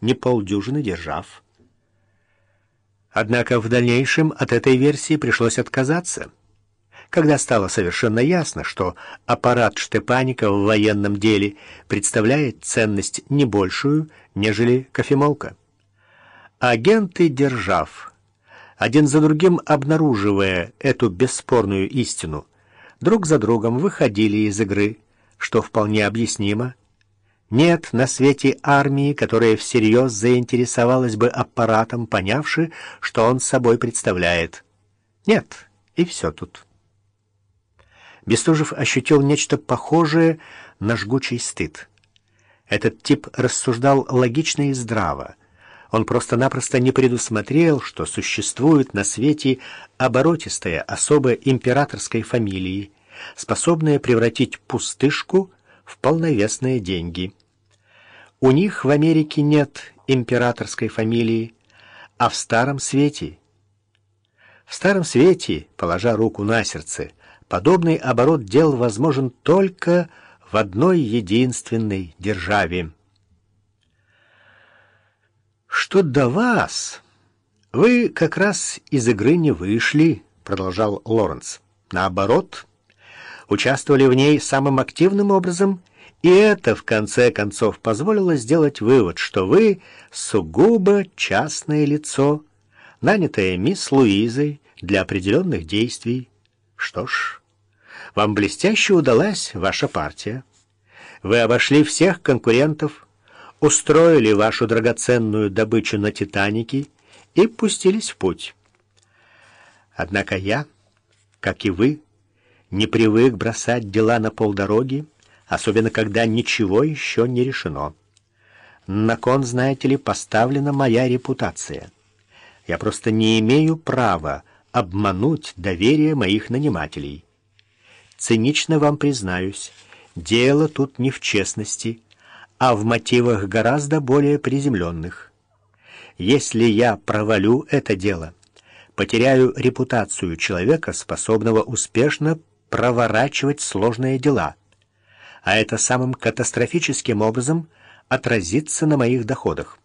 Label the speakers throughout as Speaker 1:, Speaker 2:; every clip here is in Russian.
Speaker 1: не полдюжины держав. Однако в дальнейшем от этой версии пришлось отказаться, когда стало совершенно ясно, что аппарат Штепаника в военном деле представляет ценность не большую, нежели кофемолка. Агенты держав, один за другим обнаруживая эту бесспорную истину, друг за другом выходили из игры, что вполне объяснимо. Нет на свете армии, которая всерьез заинтересовалась бы аппаратом, понявши, что он собой представляет. Нет, и все тут. Бестужев ощутил нечто похожее на жгучий стыд. Этот тип рассуждал логично и здраво. Он просто-напросто не предусмотрел, что существует на свете оборотистая особа императорской фамилии, способная превратить пустышку в полновесные деньги. У них в Америке нет императорской фамилии, а в Старом Свете... В Старом Свете, положа руку на сердце, подобный оборот дел возможен только в одной единственной державе. «Что до вас? Вы как раз из игры не вышли», — продолжал Лоренс. «Наоборот, участвовали в ней самым активным образом, и это, в конце концов, позволило сделать вывод, что вы сугубо частное лицо, нанятое мисс Луизой для определенных действий. Что ж, вам блестяще удалась ваша партия. Вы обошли всех конкурентов, устроили вашу драгоценную добычу на «Титанике» и пустились в путь. Однако я, как и вы, не привык бросать дела на полдороги, особенно когда ничего еще не решено. На кон, знаете ли, поставлена моя репутация. Я просто не имею права обмануть доверие моих нанимателей. Цинично вам признаюсь, дело тут не в честности, а в мотивах гораздо более приземленных. Если я провалю это дело, потеряю репутацию человека, способного успешно проворачивать сложные дела, а это самым катастрофическим образом отразится на моих доходах.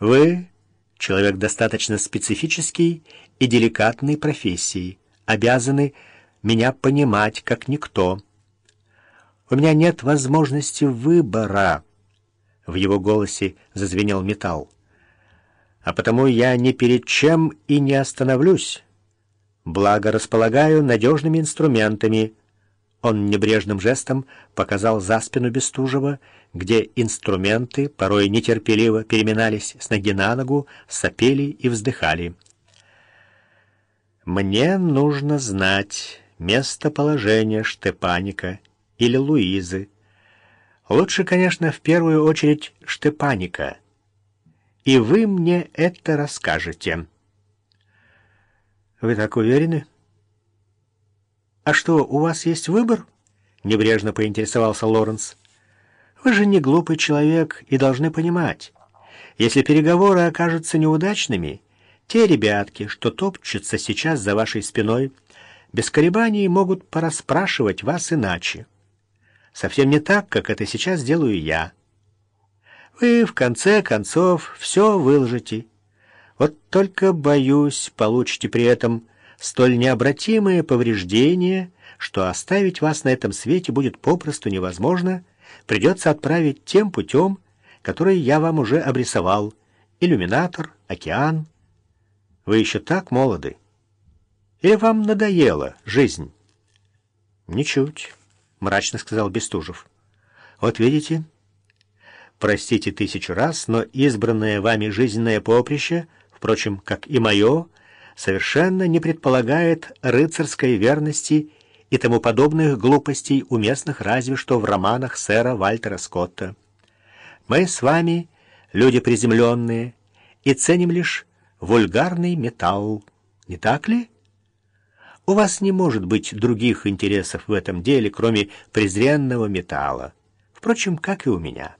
Speaker 1: Вы — человек достаточно специфический и деликатной профессии, обязаны меня понимать как никто — у меня нет возможности выбора. В его голосе зазвенел металл. А потому я ни перед чем и не остановлюсь. Благо располагаю надежными инструментами. Он небрежным жестом показал за спину Бестужева, где инструменты порой нетерпеливо переминались с ноги на ногу, сопели и вздыхали. «Мне нужно знать местоположение Штепаника» или Луизы. Лучше, конечно, в первую очередь Штепаника. И вы мне это расскажете. Вы так уверены? А что, у вас есть выбор? Небрежно поинтересовался Лоренс. Вы же не глупый человек и должны понимать. Если переговоры окажутся неудачными, те ребятки, что топчутся сейчас за вашей спиной, без колебаний могут пораспрашивать вас иначе совсем не так, как это сейчас делаю я. Вы, в конце концов, все выложите. Вот только, боюсь, получите при этом столь необратимые повреждения, что оставить вас на этом свете будет попросту невозможно, придется отправить тем путем, который я вам уже обрисовал. Иллюминатор, океан. Вы еще так молоды. Или вам надоела жизнь? Ничуть мрачно сказал Бестужев. Вот видите, простите тысячу раз, но избранное вами жизненное поприще, впрочем, как и мое, совершенно не предполагает рыцарской верности и тому подобных глупостей, уместных разве что в романах сэра Вальтера Скотта. Мы с вами люди приземленные и ценим лишь вульгарный металл, не так ли?» У вас не может быть других интересов в этом деле, кроме презренного металла. Впрочем, как и у меня.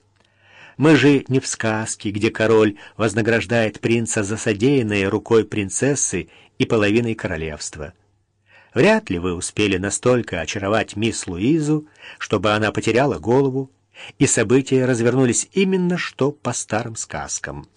Speaker 1: Мы же не в сказке, где король вознаграждает принца за содеянное рукой принцессы и половиной королевства. Вряд ли вы успели настолько очаровать мисс Луизу, чтобы она потеряла голову и события развернулись именно что по старым сказкам.